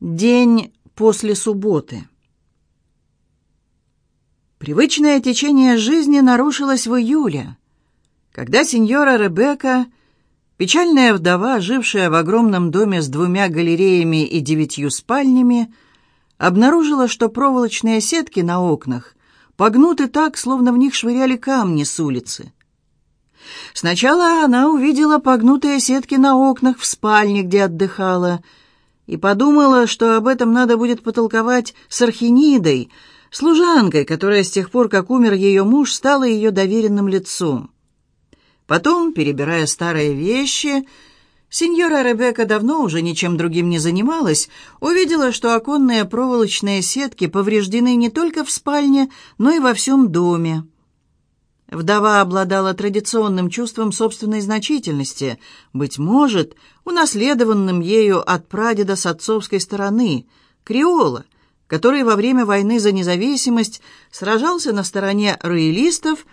День после субботы. Привычное течение жизни нарушилось в июле, когда сеньора Ребекка, печальная вдова, жившая в огромном доме с двумя галереями и девятью спальнями, обнаружила, что проволочные сетки на окнах погнуты так, словно в них швыряли камни с улицы. Сначала она увидела погнутые сетки на окнах в спальне, где отдыхала, и подумала, что об этом надо будет потолковать с Архинидой, служанкой, которая с тех пор, как умер ее муж, стала ее доверенным лицом. Потом, перебирая старые вещи, сеньора Ребекка давно уже ничем другим не занималась, увидела, что оконные проволочные сетки повреждены не только в спальне, но и во всем доме. Вдова обладала традиционным чувством собственной значительности, быть может, унаследованным ею от прадеда с отцовской стороны, креола, который во время войны за независимость сражался на стороне роялистов,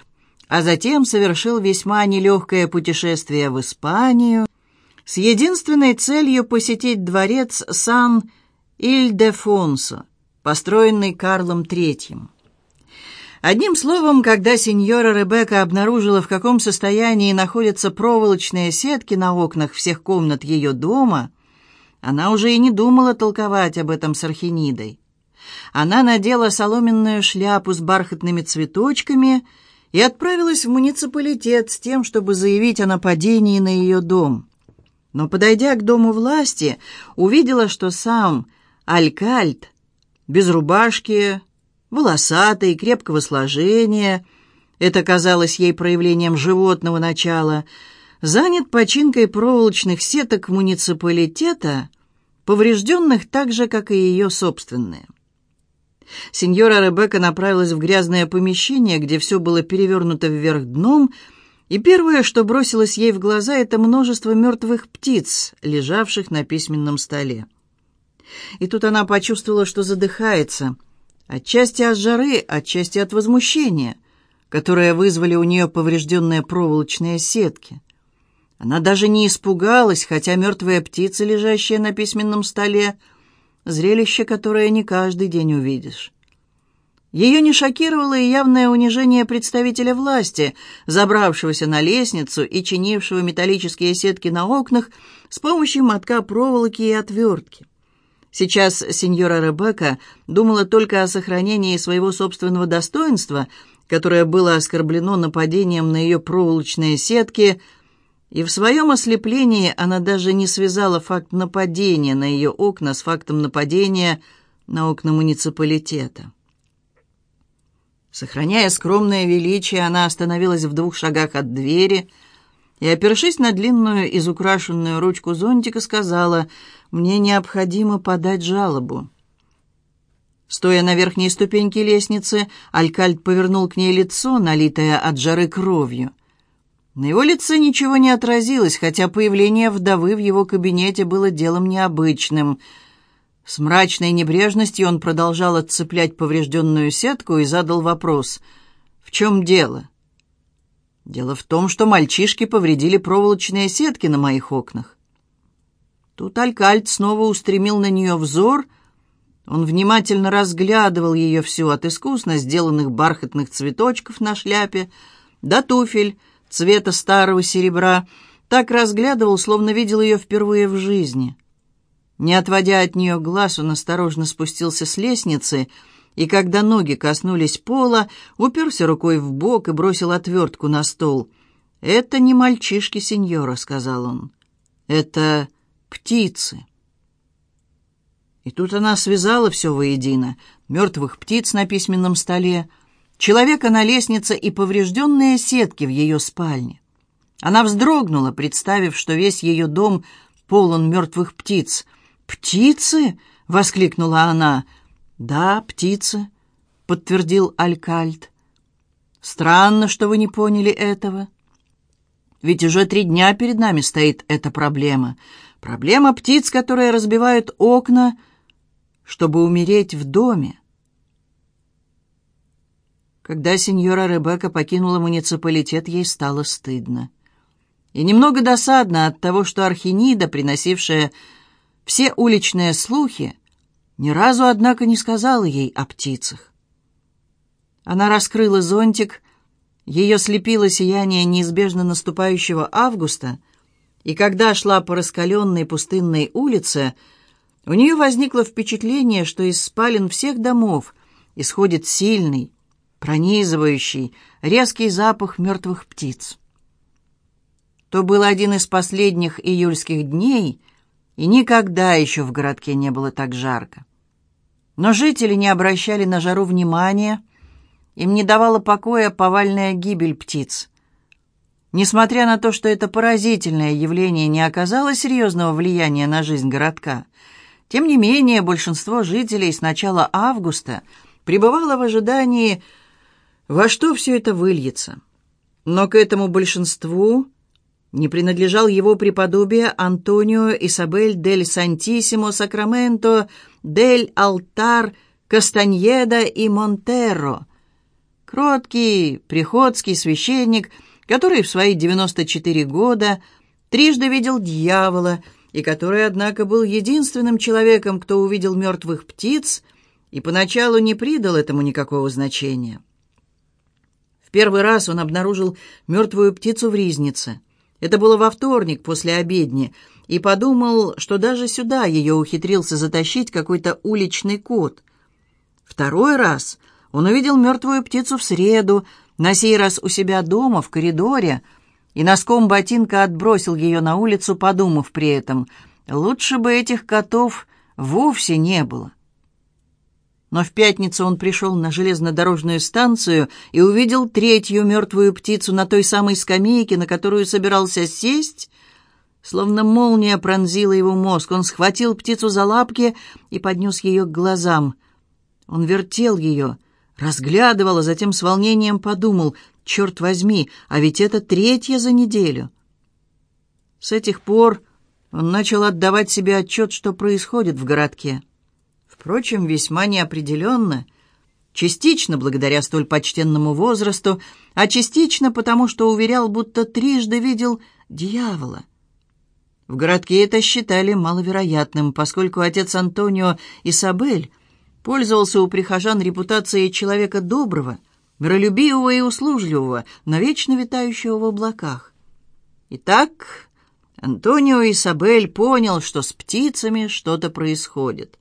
а затем совершил весьма нелегкое путешествие в Испанию с единственной целью посетить дворец Сан-Иль-де-Фонсо, построенный Карлом Третьим. Одним словом, когда сеньора Ребекка обнаружила, в каком состоянии находятся проволочные сетки на окнах всех комнат ее дома, она уже и не думала толковать об этом с Архинидой. Она надела соломенную шляпу с бархатными цветочками и отправилась в муниципалитет с тем, чтобы заявить о нападении на ее дом. Но, подойдя к дому власти, увидела, что сам Алькальт без рубашки, волосатый, крепкого сложения, это казалось ей проявлением животного начала, занят починкой проволочных сеток муниципалитета, поврежденных так же, как и ее собственные. Сеньора Ребекка направилась в грязное помещение, где все было перевернуто вверх дном, и первое, что бросилось ей в глаза, это множество мертвых птиц, лежавших на письменном столе. И тут она почувствовала, что задыхается – Отчасти от жары, отчасти от возмущения, которое вызвали у нее поврежденные проволочные сетки. Она даже не испугалась, хотя мертвая птица, лежащая на письменном столе, зрелище, которое не каждый день увидишь. Ее не шокировало и явное унижение представителя власти, забравшегося на лестницу и чинившего металлические сетки на окнах с помощью мотка проволоки и отвертки. Сейчас сеньора Ребекка думала только о сохранении своего собственного достоинства, которое было оскорблено нападением на ее проволочные сетки, и в своем ослеплении она даже не связала факт нападения на ее окна с фактом нападения на окна муниципалитета. Сохраняя скромное величие, она остановилась в двух шагах от двери – и, опершись на длинную изукрашенную ручку зонтика, сказала, «Мне необходимо подать жалобу». Стоя на верхней ступеньке лестницы, Алькальд повернул к ней лицо, налитое от жары кровью. На его лице ничего не отразилось, хотя появление вдовы в его кабинете было делом необычным. С мрачной небрежностью он продолжал отцеплять поврежденную сетку и задал вопрос «В чем дело?» Дело в том, что мальчишки повредили проволочные сетки на моих окнах. Тут Алькальд снова устремил на нее взор. Он внимательно разглядывал ее всю от искусно сделанных бархатных цветочков на шляпе до туфель цвета старого серебра. Так разглядывал, словно видел ее впервые в жизни. Не отводя от нее глаз, он осторожно спустился с лестницы — и когда ноги коснулись пола, уперся рукой в бок и бросил отвертку на стол. «Это не мальчишки, сеньора», — сказал он. «Это птицы». И тут она связала все воедино. Мертвых птиц на письменном столе, человека на лестнице и поврежденные сетки в ее спальне. Она вздрогнула, представив, что весь ее дом полон мертвых птиц. «Птицы?» — воскликнула она. «Да, птица», — подтвердил Алькальд. «Странно, что вы не поняли этого. Ведь уже три дня перед нами стоит эта проблема. Проблема птиц, которые разбивают окна, чтобы умереть в доме». Когда сеньора Ребекка покинула муниципалитет, ей стало стыдно. И немного досадно от того, что Архинида, приносившая все уличные слухи, ни разу, однако, не сказала ей о птицах. Она раскрыла зонтик, ее слепило сияние неизбежно наступающего августа, и когда шла по раскаленной пустынной улице, у нее возникло впечатление, что из спален всех домов исходит сильный, пронизывающий, резкий запах мертвых птиц. То был один из последних июльских дней, и никогда еще в городке не было так жарко. Но жители не обращали на жару внимания, им не давала покоя повальная гибель птиц. Несмотря на то, что это поразительное явление не оказало серьезного влияния на жизнь городка, тем не менее большинство жителей с начала августа пребывало в ожидании, во что все это выльется. Но к этому большинству не принадлежал его преподобие Антонио Исабель дель Сантисимо Сакраменто дель Алтар Кастаньеда и Монтерро, кроткий приходский священник, который в свои 94 года трижды видел дьявола и который, однако, был единственным человеком, кто увидел мертвых птиц и поначалу не придал этому никакого значения. В первый раз он обнаружил мертвую птицу в ризнице – это было во вторник после обедни, и подумал, что даже сюда ее ухитрился затащить какой-то уличный кот. Второй раз он увидел мертвую птицу в среду, на сей раз у себя дома, в коридоре, и носком ботинка отбросил ее на улицу, подумав при этом, лучше бы этих котов вовсе не было. Но в пятницу он пришел на железнодорожную станцию и увидел третью мертвую птицу на той самой скамейке, на которую собирался сесть. Словно молния пронзила его мозг. Он схватил птицу за лапки и поднес ее к глазам. Он вертел ее, разглядывал, а затем с волнением подумал, «Черт возьми, а ведь это третья за неделю». С этих пор он начал отдавать себе отчет, что происходит в городке. Впрочем, весьма неопределенно. Частично благодаря столь почтенному возрасту, а частично потому, что уверял, будто трижды видел дьявола. В городке это считали маловероятным, поскольку отец Антонио Исабель пользовался у прихожан репутацией человека доброго, миролюбивого и услужливого, но вечно витающего в облаках. Итак, Антонио Исабель понял, что с птицами что-то происходит.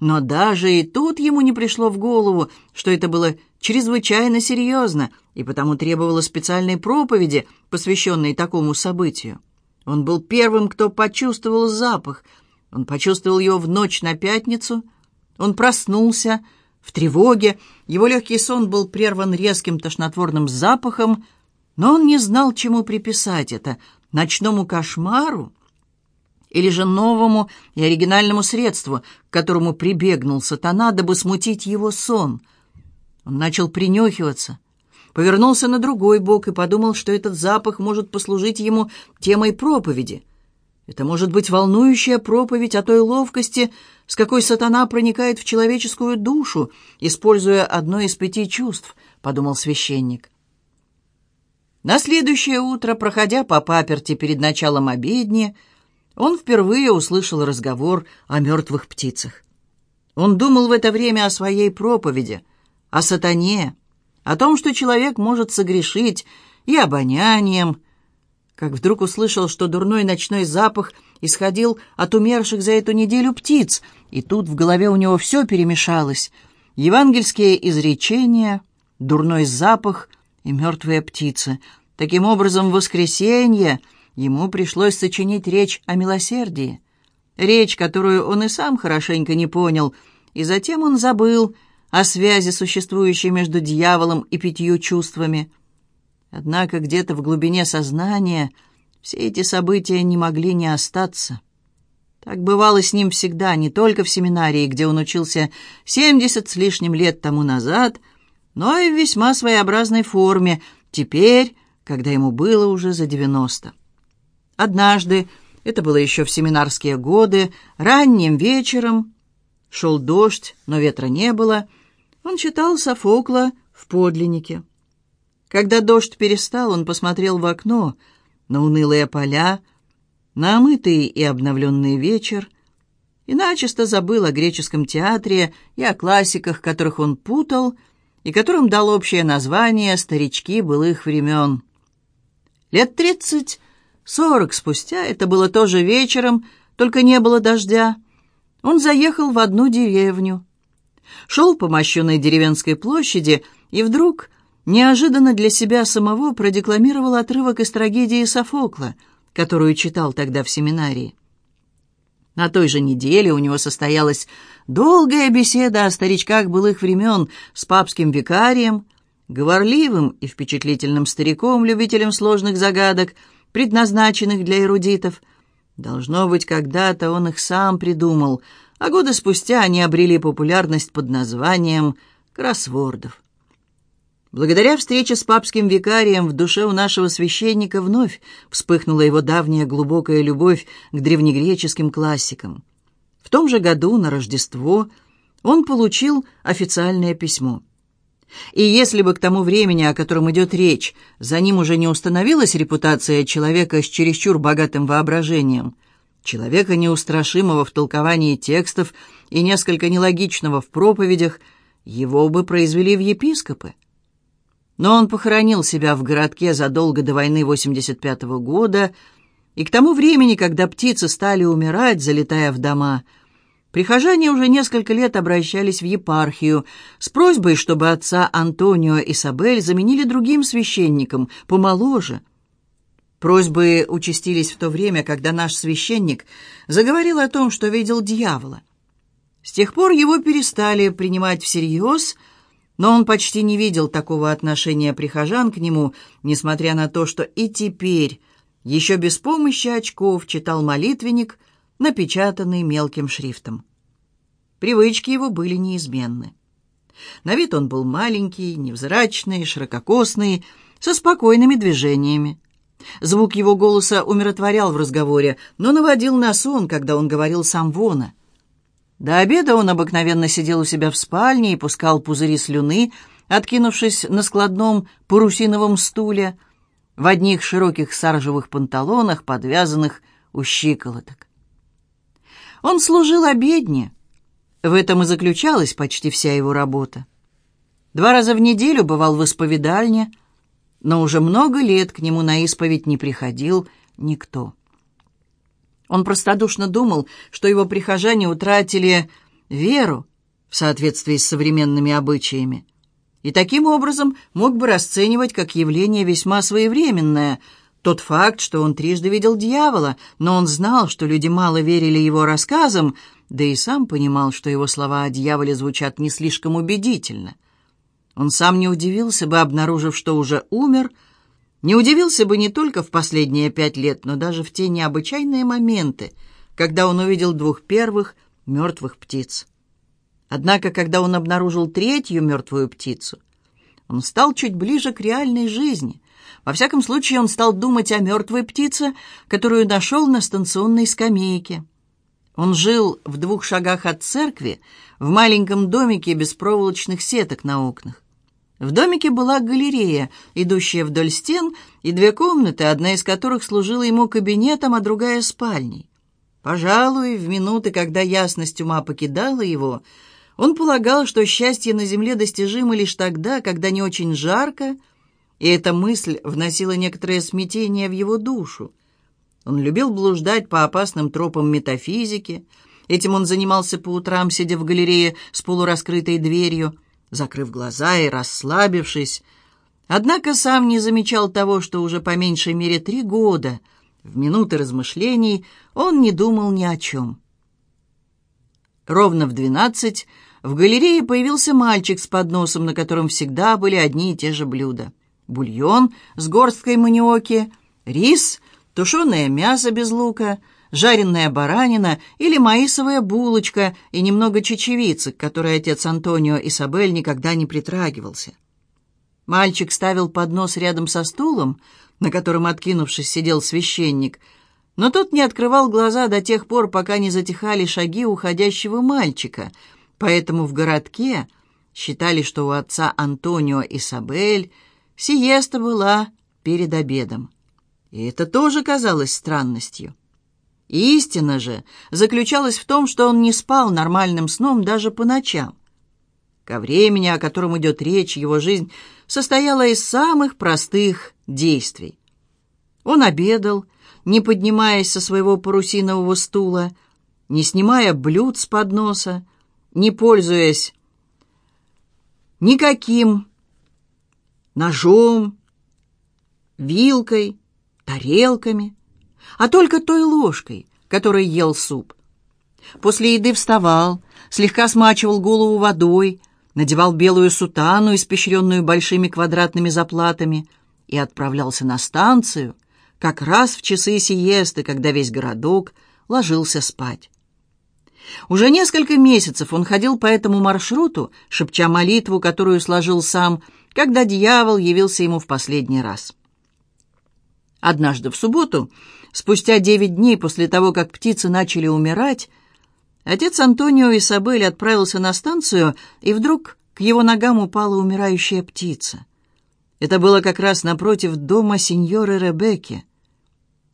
Но даже и тут ему не пришло в голову, что это было чрезвычайно серьезно и потому требовало специальной проповеди, посвященной такому событию. Он был первым, кто почувствовал запах. Он почувствовал его в ночь на пятницу. Он проснулся в тревоге. Его легкий сон был прерван резким тошнотворным запахом, но он не знал, чему приписать это — ночному кошмару или же новому и оригинальному средству, к которому прибегнул сатана, дабы смутить его сон. Он начал принюхиваться, повернулся на другой бок и подумал, что этот запах может послужить ему темой проповеди. Это может быть волнующая проповедь о той ловкости, с какой сатана проникает в человеческую душу, используя одно из пяти чувств, подумал священник. На следующее утро, проходя по паперти перед началом обедни, он впервые услышал разговор о мертвых птицах. Он думал в это время о своей проповеди, о сатане, о том, что человек может согрешить и обонянием, как вдруг услышал, что дурной ночной запах исходил от умерших за эту неделю птиц, и тут в голове у него все перемешалось. Евангельские изречения, дурной запах и мертвые птицы. Таким образом, воскресенье — Ему пришлось сочинить речь о милосердии, речь, которую он и сам хорошенько не понял, и затем он забыл о связи, существующей между дьяволом и пятью чувствами. Однако где-то в глубине сознания все эти события не могли не остаться. Так бывало с ним всегда, не только в семинарии, где он учился семьдесят с лишним лет тому назад, но и в весьма своеобразной форме, теперь, когда ему было уже за девяносто. Однажды, это было еще в семинарские годы, ранним вечером, шел дождь, но ветра не было, он читал Софокла в подлиннике. Когда дождь перестал, он посмотрел в окно на унылые поля, на омытый и обновленный вечер, и начисто забыл о греческом театре и о классиках, которых он путал, и которым дал общее название «Старички былых времен». Лет тридцать, сорок спустя, это было тоже вечером, только не было дождя, он заехал в одну деревню. Шел по мощенной деревенской площади и вдруг, неожиданно для себя самого, продекламировал отрывок из трагедии Софокла, которую читал тогда в семинарии. На той же неделе у него состоялась долгая беседа о старичках былых времен с папским викарием, говорливым и впечатлительным стариком, любителем сложных загадок, предназначенных для эрудитов. Должно быть, когда-то он их сам придумал, а годы спустя они обрели популярность под названием «кроссвордов». Благодаря встрече с папским викарием в душе у нашего священника вновь вспыхнула его давняя глубокая любовь к древнегреческим классикам. В том же году, на Рождество, он получил официальное письмо. И если бы к тому времени, о котором идет речь, за ним уже не установилась репутация человека с чересчур богатым воображением, человека неустрашимого в толковании текстов и несколько нелогичного в проповедях, его бы произвели в епископы. Но он похоронил себя в городке задолго до войны 85 -го года, и к тому времени, когда птицы стали умирать, залетая в дома, прихожане уже несколько лет обращались в епархию с просьбой, чтобы отца Антонио Исабель заменили другим священником, помоложе. Просьбы участились в то время, когда наш священник заговорил о том, что видел дьявола. С тех пор его перестали принимать всерьез – но он почти не видел такого отношения прихожан к нему, несмотря на то, что и теперь, еще без помощи очков, читал молитвенник, напечатанный мелким шрифтом. Привычки его были неизменны. На вид он был маленький, невзрачный, ширококосный, со спокойными движениями. Звук его голоса умиротворял в разговоре, но наводил на сон, когда он говорил сам вона — до обеда он обыкновенно сидел у себя в спальне и пускал пузыри слюны, откинувшись на складном парусиновом стуле, в одних широких саржевых панталонах, подвязанных у щиколоток. Он служил обедне. В этом и заключалась почти вся его работа. Два раза в неделю бывал в исповедальне, но уже много лет к нему на исповедь не приходил никто. Он простодушно думал, что его прихожане утратили веру в соответствии с современными обычаями, и таким образом мог бы расценивать как явление весьма своевременное тот факт, что он трижды видел дьявола, но он знал, что люди мало верили его рассказам, да и сам понимал, что его слова о дьяволе звучат не слишком убедительно. Он сам не удивился бы, обнаружив, что уже умер – не удивился бы не только в последние пять лет, но даже в те необычайные моменты, когда он увидел двух первых мертвых птиц. Однако, когда он обнаружил третью мертвую птицу, он стал чуть ближе к реальной жизни. Во всяком случае, он стал думать о мертвой птице, которую нашел на станционной скамейке. Он жил в двух шагах от церкви, в маленьком домике без проволочных сеток на окнах. В домике была галерея, идущая вдоль стен, и две комнаты, одна из которых служила ему кабинетом, а другая — спальней. Пожалуй, в минуты, когда ясность ума покидала его, он полагал, что счастье на земле достижимо лишь тогда, когда не очень жарко, и эта мысль вносила некоторое смятение в его душу. Он любил блуждать по опасным тропам метафизики. Этим он занимался по утрам, сидя в галерее с полураскрытой дверью — закрыв глаза и расслабившись, однако сам не замечал того, что уже по меньшей мере три года, в минуты размышлений, он не думал ни о чем. Ровно в двенадцать в галерее появился мальчик с подносом, на котором всегда были одни и те же блюда. Бульон с горсткой маниоки, рис, тушеное мясо без лука — жареная баранина или маисовая булочка и немного чечевицы, к которой отец Антонио Исабель никогда не притрагивался. Мальчик ставил поднос рядом со стулом, на котором, откинувшись, сидел священник, но тот не открывал глаза до тех пор, пока не затихали шаги уходящего мальчика, поэтому в городке считали, что у отца Антонио Исабель сиеста была перед обедом. И это тоже казалось странностью. Истина же заключалась в том, что он не спал нормальным сном даже по ночам. Ко времени, о котором идет речь, его жизнь состояла из самых простых действий. Он обедал, не поднимаясь со своего парусинового стула, не снимая блюд с подноса, не пользуясь никаким ножом, вилкой, тарелками, а только той ложкой, которой ел суп. После еды вставал, слегка смачивал голову водой, надевал белую сутану, испещренную большими квадратными заплатами, и отправлялся на станцию, как раз в часы сиесты, когда весь городок ложился спать. Уже несколько месяцев он ходил по этому маршруту, шепча молитву, которую сложил сам, когда дьявол явился ему в последний раз. Однажды в субботу, спустя девять дней после того, как птицы начали умирать, отец Антонио Исабель отправился на станцию, и вдруг к его ногам упала умирающая птица. Это было как раз напротив дома сеньоры Ребекки.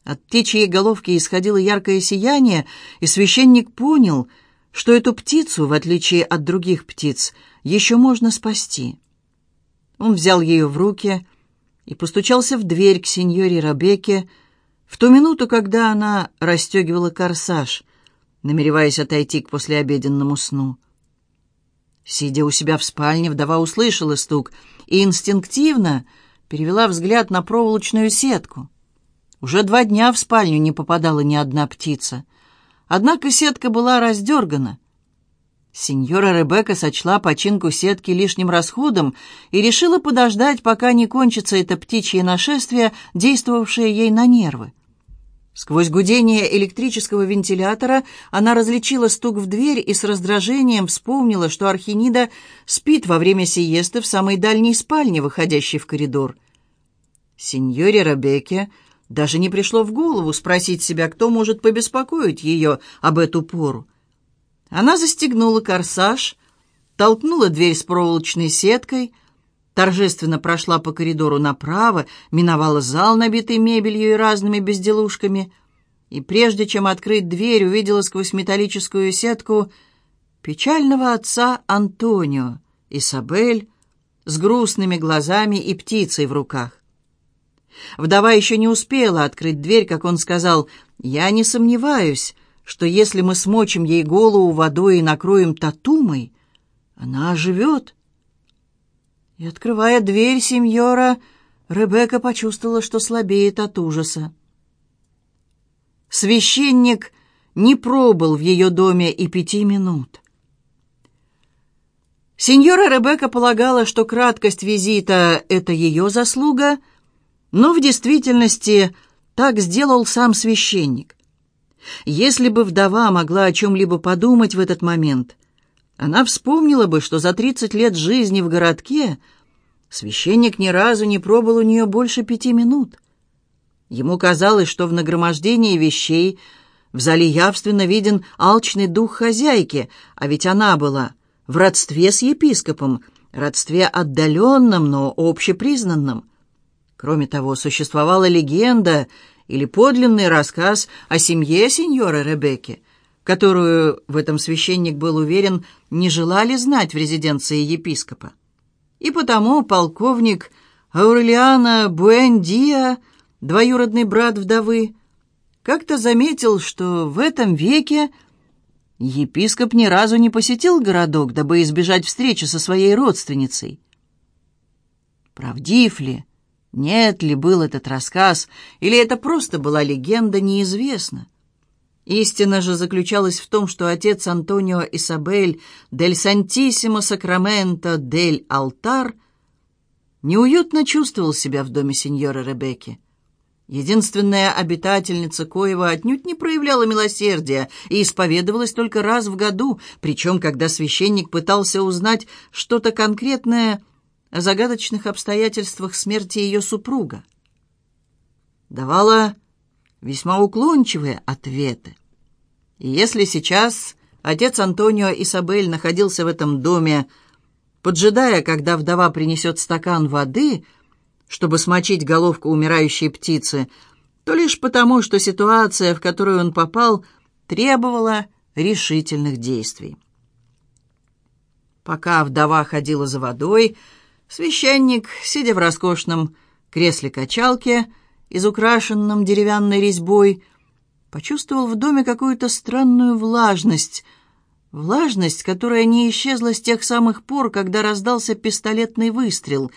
От птичьей головки исходило яркое сияние, и священник понял, что эту птицу, в отличие от других птиц, еще можно спасти. Он взял ее в руки и постучался в дверь к сеньоре Ребекке в ту минуту, когда она расстегивала корсаж, намереваясь отойти к послеобеденному сну. Сидя у себя в спальне, вдова услышала стук и инстинктивно перевела взгляд на проволочную сетку. Уже два дня в спальню не попадала ни одна птица. Однако сетка была раздергана. Сеньора Ребекка сочла починку сетки лишним расходом и решила подождать, пока не кончится это птичье нашествие, действовавшее ей на нервы. Сквозь гудение электрического вентилятора она различила стук в дверь и с раздражением вспомнила, что Архинида спит во время сиесты в самой дальней спальне, выходящей в коридор. Сеньоре Ребекке даже не пришло в голову спросить себя, кто может побеспокоить ее об эту пору. Она застегнула корсаж, толкнула дверь с проволочной сеткой, торжественно прошла по коридору направо, миновала зал, набитый мебелью и разными безделушками, и прежде чем открыть дверь, увидела сквозь металлическую сетку печального отца Антонио, Исабель, с грустными глазами и птицей в руках. Вдова еще не успела открыть дверь, как он сказал, «Я не сомневаюсь, что если мы смочим ей голову водой и накроем татумой, она оживет». И, открывая дверь сеньора, Ребекка почувствовала, что слабеет от ужаса. Священник не пробыл в ее доме и пяти минут. Сеньора Ребекка полагала, что краткость визита — это ее заслуга — но в действительности так сделал сам священник. Если бы вдова могла о чем-либо подумать в этот момент, она вспомнила бы, что за 30 лет жизни в городке священник ни разу не пробыл у нее больше пяти минут. Ему казалось, что в нагромождении вещей в зале явственно виден алчный дух хозяйки, а ведь она была в родстве с епископом, родстве отдаленном, но общепризнанном. Кроме того, существовала легенда или подлинный рассказ о семье сеньора Ребекки, которую, в этом священник был уверен, не желали знать в резиденции епископа. И потому полковник Аурелиана Буэндиа, двоюродный брат вдовы, как-то заметил, что в этом веке епископ ни разу не посетил городок, дабы избежать встречи со своей родственницей. Правдив ли? Нет ли был этот рассказ, или это просто была легенда, неизвестно. Истина же заключалась в том, что отец Антонио Исабель дель Сантиссимо Сакраменто дель Алтар неуютно чувствовал себя в доме сеньоры Ребекки. Единственная обитательница Коева отнюдь не проявляла милосердия и исповедовалась только раз в году, причем когда священник пытался узнать что-то конкретное – о загадочных обстоятельствах смерти ее супруга. Давала весьма уклончивые ответы. И если сейчас отец Антонио Исабель находился в этом доме, поджидая, когда вдова принесет стакан воды, чтобы смочить головку умирающей птицы, то лишь потому, что ситуация, в которую он попал, требовала решительных действий. Пока вдова ходила за водой, священник, сидя в роскошном кресле-качалке, изукрашенном деревянной резьбой, почувствовал в доме какую-то странную влажность, влажность, которая не исчезла с тех самых пор, когда раздался пистолетный выстрел.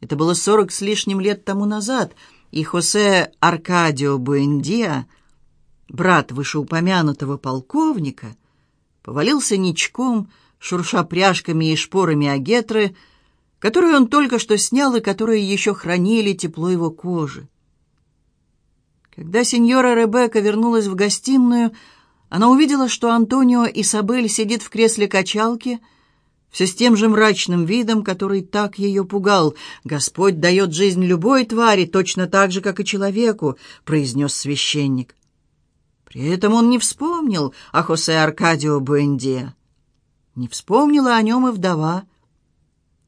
Это было сорок с лишним лет тому назад, и Хосе Аркадио Буэндиа, брат вышеупомянутого полковника, повалился ничком, шурша пряжками и шпорами агетры, которую он только что снял и которые еще хранили тепло его кожи. Когда сеньора Ребекка вернулась в гостиную, она увидела, что Антонио Исабель сидит в кресле качалки, все с тем же мрачным видом, который так ее пугал. «Господь дает жизнь любой твари, точно так же, как и человеку», — произнес священник. При этом он не вспомнил о Хосе Аркадио Буэндиа. Не вспомнила о нем и вдова.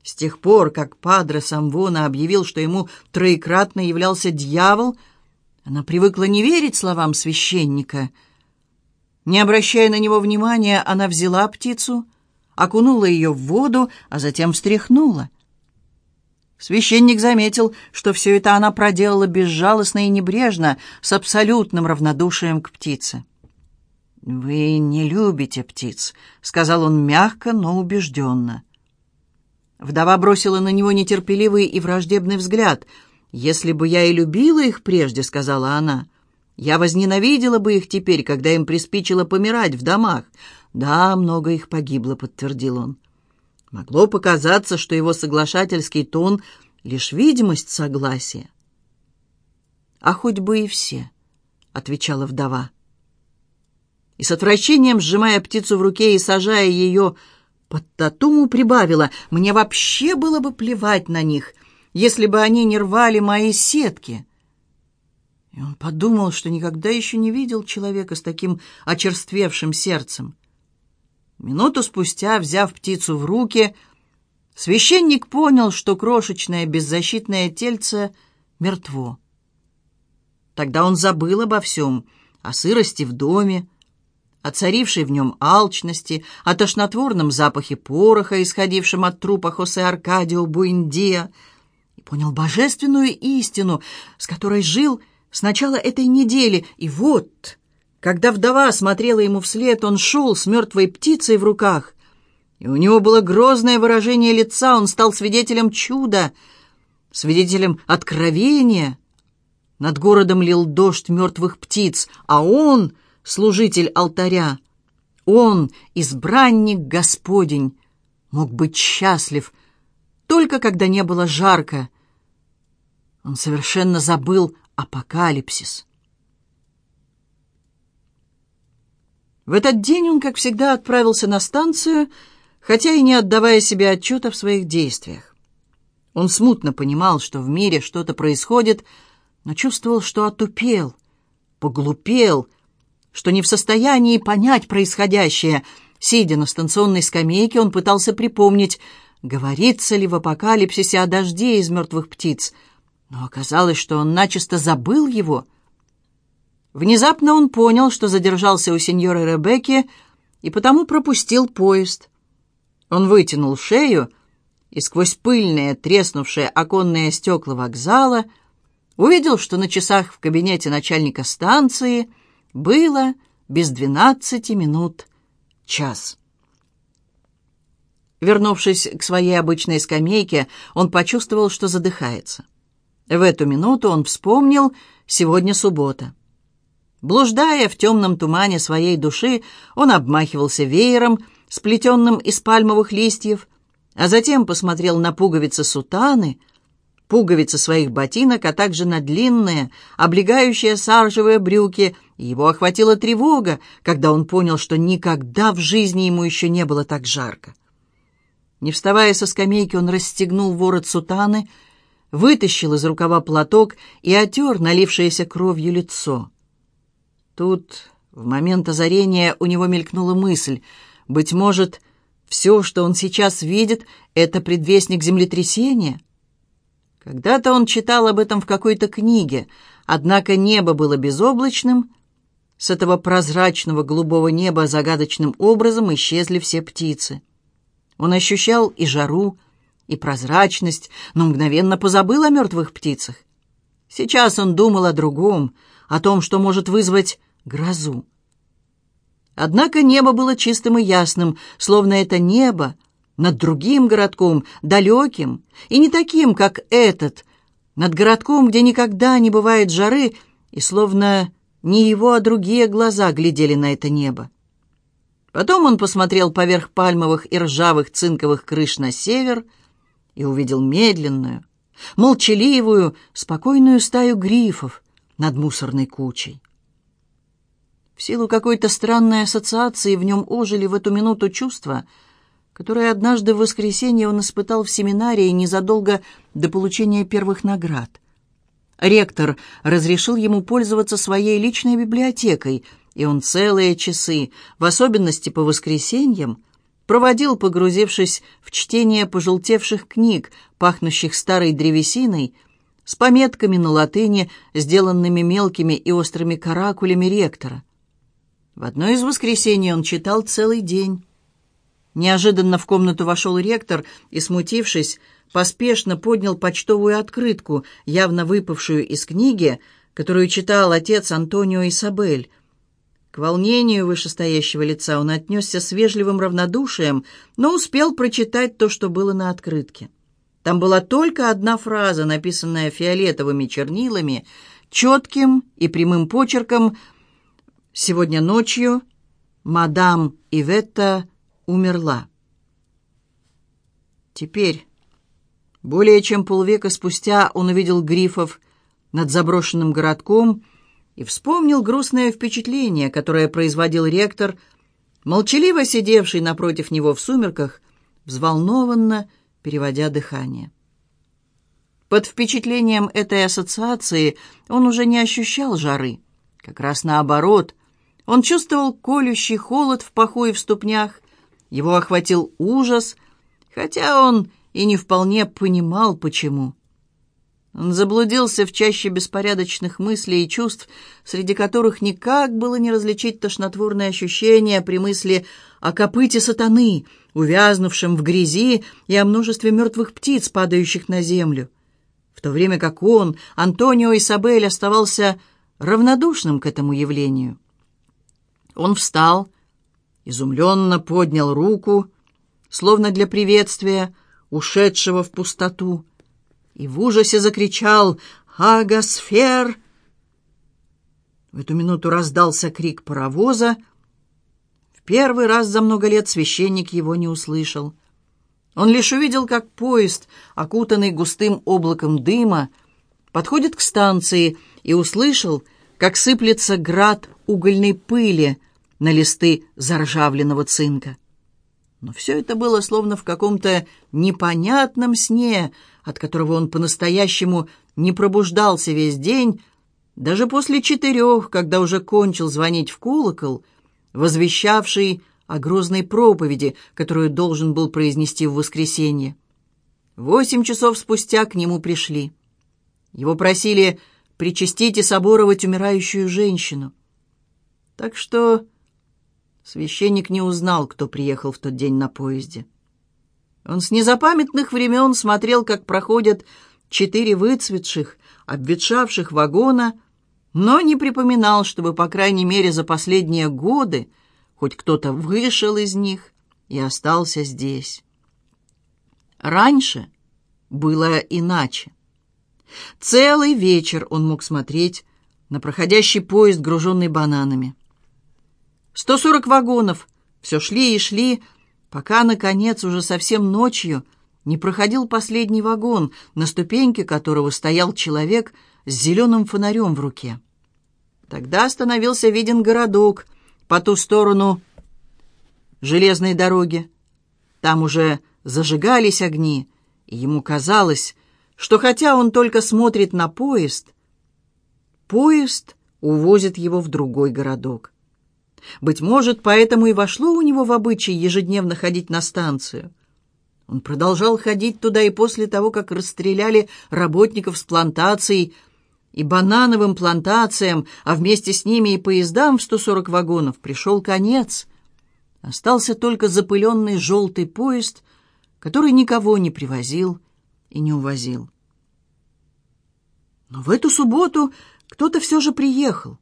С тех пор, как Падре Самвона объявил, что ему троекратно являлся дьявол, она привыкла не верить словам священника. Не обращая на него внимания, она взяла птицу, окунула ее в воду, а затем встряхнула. Священник заметил, что все это она проделала безжалостно и небрежно, с абсолютным равнодушием к птице. «Вы не любите птиц», — сказал он мягко, но убежденно. Вдова бросила на него нетерпеливый и враждебный взгляд. «Если бы я и любила их прежде», — сказала она, — «я возненавидела бы их теперь, когда им приспичило помирать в домах». «Да, много их погибло», — подтвердил он. Могло показаться, что его соглашательский тон — лишь видимость согласия. «А хоть бы и все», — отвечала вдова и с отвращением, сжимая птицу в руке и сажая ее под татуму, прибавила, «Мне вообще было бы плевать на них, если бы они не рвали мои сетки». И он подумал, что никогда еще не видел человека с таким очерствевшим сердцем. Минуту спустя, взяв птицу в руки, священник понял, что крошечное беззащитное тельце мертво. Тогда он забыл обо всем, о сырости в доме, о царившей в нем алчности, о тошнотворном запахе пороха, исходившем от трупа Хосе Аркадио Буиндия, и понял божественную истину, с которой жил с начала этой недели. И вот, когда вдова смотрела ему вслед, он шел с мертвой птицей в руках, и у него было грозное выражение лица, он стал свидетелем чуда, свидетелем откровения. Над городом лил дождь мертвых птиц, а он служитель алтаря. Он, избранник Господень, мог быть счастлив, только когда не было жарко. Он совершенно забыл апокалипсис. В этот день он, как всегда, отправился на станцию, хотя и не отдавая себе отчета в своих действиях. Он смутно понимал, что в мире что-то происходит, но чувствовал, что отупел, поглупел, что не в состоянии понять происходящее. Сидя на станционной скамейке, он пытался припомнить, говорится ли в апокалипсисе о дожде из мертвых птиц. Но оказалось, что он начисто забыл его. Внезапно он понял, что задержался у сеньоры Ребекки и потому пропустил поезд. Он вытянул шею и сквозь пыльные, треснувшие оконные стекла вокзала увидел, что на часах в кабинете начальника станции — было без двенадцати минут час. Вернувшись к своей обычной скамейке, он почувствовал, что задыхается. В эту минуту он вспомнил, сегодня суббота. Блуждая в темном тумане своей души, он обмахивался веером, сплетенным из пальмовых листьев, а затем посмотрел на пуговицы сутаны — пуговицы своих ботинок, а также на длинные, облегающие саржевые брюки. Его охватила тревога, когда он понял, что никогда в жизни ему еще не было так жарко. Не вставая со скамейки, он расстегнул ворот сутаны, вытащил из рукава платок и отер налившееся кровью лицо. Тут, в момент озарения, у него мелькнула мысль, быть может, все, что он сейчас видит, это предвестник землетрясения — Когда-то он читал об этом в какой-то книге, однако небо было безоблачным. С этого прозрачного голубого неба загадочным образом исчезли все птицы. Он ощущал и жару, и прозрачность, но мгновенно позабыл о мертвых птицах. Сейчас он думал о другом, о том, что может вызвать грозу. Однако небо было чистым и ясным, словно это небо над другим городком, далеким, и не таким, как этот, над городком, где никогда не бывает жары, и словно не его, а другие глаза глядели на это небо. Потом он посмотрел поверх пальмовых и ржавых цинковых крыш на север и увидел медленную, молчаливую, спокойную стаю грифов над мусорной кучей. В силу какой-то странной ассоциации в нем ожили в эту минуту чувства, которые однажды в воскресенье он испытал в семинарии незадолго до получения первых наград. Ректор разрешил ему пользоваться своей личной библиотекой, и он целые часы, в особенности по воскресеньям, проводил, погрузившись в чтение пожелтевших книг, пахнущих старой древесиной, с пометками на латыни, сделанными мелкими и острыми каракулями ректора. В одно из воскресений он читал целый день. Неожиданно в комнату вошел ректор и, смутившись, поспешно поднял почтовую открытку, явно выпавшую из книги, которую читал отец Антонио Исабель. К волнению вышестоящего лица он отнесся с вежливым равнодушием, но успел прочитать то, что было на открытке. Там была только одна фраза, написанная фиолетовыми чернилами, четким и прямым почерком – Сегодня ночью мадам Иветта умерла. Теперь, более чем полвека спустя, он увидел грифов над заброшенным городком и вспомнил грустное впечатление, которое производил ректор, молчаливо сидевший напротив него в сумерках, взволнованно переводя дыхание. Под впечатлением этой ассоциации он уже не ощущал жары. Как раз наоборот, он чувствовал колющий холод в паху и в ступнях. Его охватил ужас, хотя он и не вполне понимал, почему. Он заблудился в чаще беспорядочных мыслей и чувств, среди которых никак было не различить тошнотворные ощущения при мысли о копыте сатаны, увязнувшем в грязи, и о множестве мертвых птиц, падающих на землю. В то время как он, Антонио Исабель, оставался равнодушным к этому явлению. Он встал, изумленно поднял руку, словно для приветствия, ушедшего в пустоту, и в ужасе закричал «Агосфер!». В эту минуту раздался крик паровоза. В первый раз за много лет священник его не услышал. Он лишь увидел, как поезд, окутанный густым облаком дыма, подходит к станции и услышал, как сыплется град угольной пыли на листы заржавленного цинка. Но все это было словно в каком-то непонятном сне, от которого он по-настоящему не пробуждался весь день, даже после четырех, когда уже кончил звонить в колокол, возвещавший о грозной проповеди, которую должен был произнести в воскресенье. Восемь часов спустя к нему пришли. Его просили причастить и соборовать умирающую женщину. Так что священник не узнал, кто приехал в тот день на поезде. Он с незапамятных времен смотрел, как проходят четыре выцветших, обветшавших вагона, но не припоминал, чтобы, по крайней мере, за последние годы хоть кто-то вышел из них и остался здесь. Раньше было иначе. Целый вечер он мог смотреть на проходящий поезд, груженный бананами. Сто сорок вагонов, все шли и шли, пока, наконец, уже совсем ночью не проходил последний вагон, на ступеньке которого стоял человек с зеленым фонарем в руке. Тогда становился виден городок по ту сторону железной дороги. Там уже зажигались огни, и ему казалось, что хотя он только смотрит на поезд, поезд увозит его в другой городок. Быть может, поэтому и вошло у него в обычай ежедневно ходить на станцию. Он продолжал ходить туда и после того, как расстреляли работников с плантацией и банановым плантациям, а вместе с ними и поездам в 140 вагонов, пришел конец. Остался только запыленный желтый поезд, который никого не привозил и не увозил. Но в эту субботу кто-то все же приехал.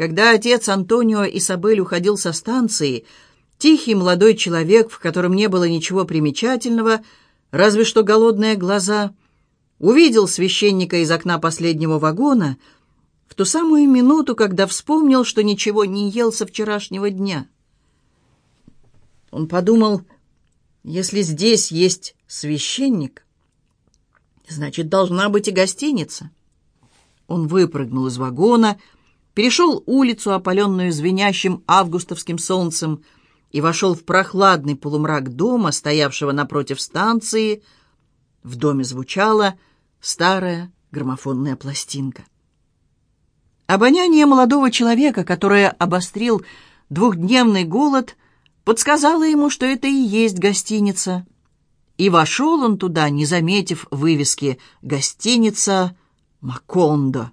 Когда отец Антонио Исабель уходил со станции, тихий молодой человек, в котором не было ничего примечательного, разве что голодные глаза, увидел священника из окна последнего вагона в ту самую минуту, когда вспомнил, что ничего не ел со вчерашнего дня. Он подумал, если здесь есть священник, Значит, должна быть и гостиница. Он выпрыгнул из вагона, перешел улицу, опаленную звенящим августовским солнцем, и вошел в прохладный полумрак дома, стоявшего напротив станции. В доме звучала старая граммофонная пластинка. Обоняние молодого человека, которое обострил двухдневный голод, подсказало ему, что это и есть гостиница — и вошел он туда, не заметив вывески «Гостиница Макондо».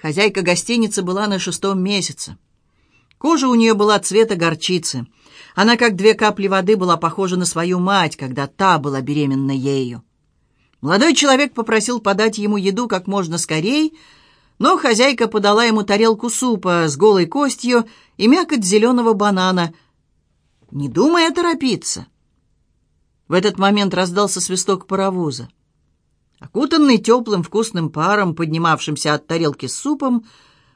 Хозяйка гостиницы была на шестом месяце. Кожа у нее была цвета горчицы. Она, как две капли воды, была похожа на свою мать, когда та была беременна ею. Молодой человек попросил подать ему еду как можно скорей, но хозяйка подала ему тарелку супа с голой костью и мякоть зеленого банана, не думая торопиться. В этот момент раздался свисток паровоза. Окутанный теплым вкусным паром, поднимавшимся от тарелки с супом,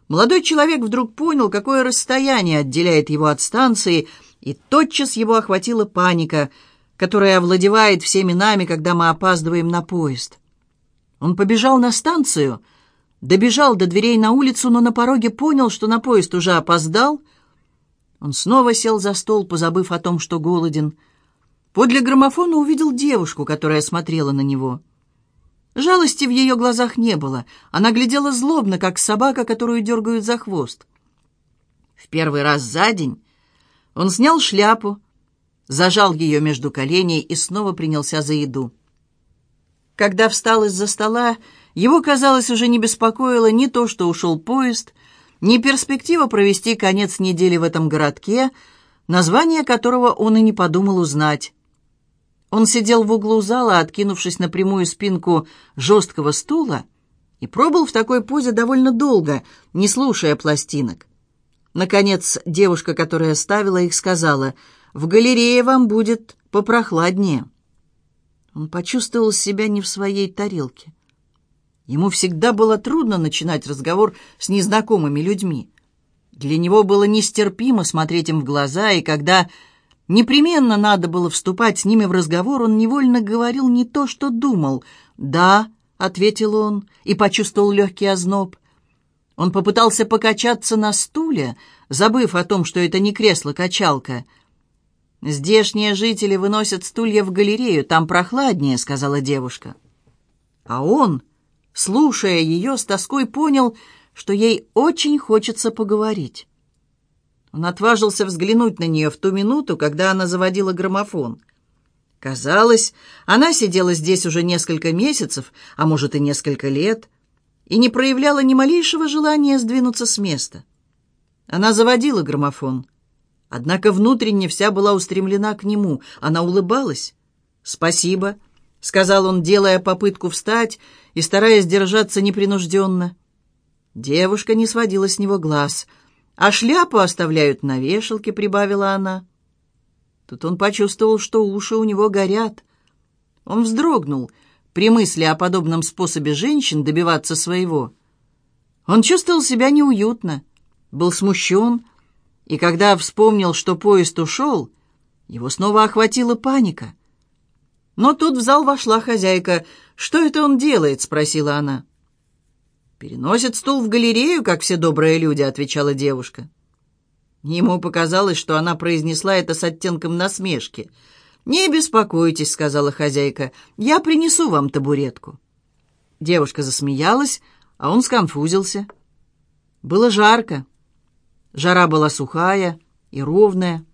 молодой человек вдруг понял, какое расстояние отделяет его от станции, и тотчас его охватила паника, которая овладевает всеми нами, когда мы опаздываем на поезд. Он побежал на станцию, добежал до дверей на улицу, но на пороге понял, что на поезд уже опоздал. Он снова сел за стол, позабыв о том, что голоден — Подле граммофона увидел девушку, которая смотрела на него. Жалости в ее глазах не было. Она глядела злобно, как собака, которую дергают за хвост. В первый раз за день он снял шляпу, зажал ее между коленей и снова принялся за еду. Когда встал из-за стола, его, казалось, уже не беспокоило ни то, что ушел поезд, ни перспектива провести конец недели в этом городке, название которого он и не подумал узнать. Он сидел в углу зала, откинувшись на прямую спинку жесткого стула, и пробыл в такой позе довольно долго, не слушая пластинок. Наконец, девушка, которая ставила их, сказала, «В галерее вам будет попрохладнее». Он почувствовал себя не в своей тарелке. Ему всегда было трудно начинать разговор с незнакомыми людьми. Для него было нестерпимо смотреть им в глаза, и когда Непременно надо было вступать с ними в разговор, он невольно говорил не то, что думал. «Да», — ответил он и почувствовал легкий озноб. Он попытался покачаться на стуле, забыв о том, что это не кресло-качалка. «Здешние жители выносят стулья в галерею, там прохладнее», — сказала девушка. А он, слушая ее, с тоской понял, что ей очень хочется поговорить. Он отважился взглянуть на нее в ту минуту, когда она заводила граммофон. Казалось, она сидела здесь уже несколько месяцев, а может и несколько лет, и не проявляла ни малейшего желания сдвинуться с места. Она заводила граммофон. Однако внутренне вся была устремлена к нему. Она улыбалась. «Спасибо», — сказал он, делая попытку встать и стараясь держаться непринужденно. Девушка не сводила с него глаз — а шляпу оставляют на вешалке», — прибавила она. Тут он почувствовал, что уши у него горят. Он вздрогнул при мысли о подобном способе женщин добиваться своего. Он чувствовал себя неуютно, был смущен, и когда вспомнил, что поезд ушел, его снова охватила паника. Но тут в зал вошла хозяйка. «Что это он делает?» — спросила она. «Переносит стул в галерею, как все добрые люди», — отвечала девушка. Ему показалось, что она произнесла это с оттенком насмешки. «Не беспокойтесь», — сказала хозяйка, — «я принесу вам табуретку». Девушка засмеялась, а он сконфузился. Было жарко. Жара была сухая и ровная.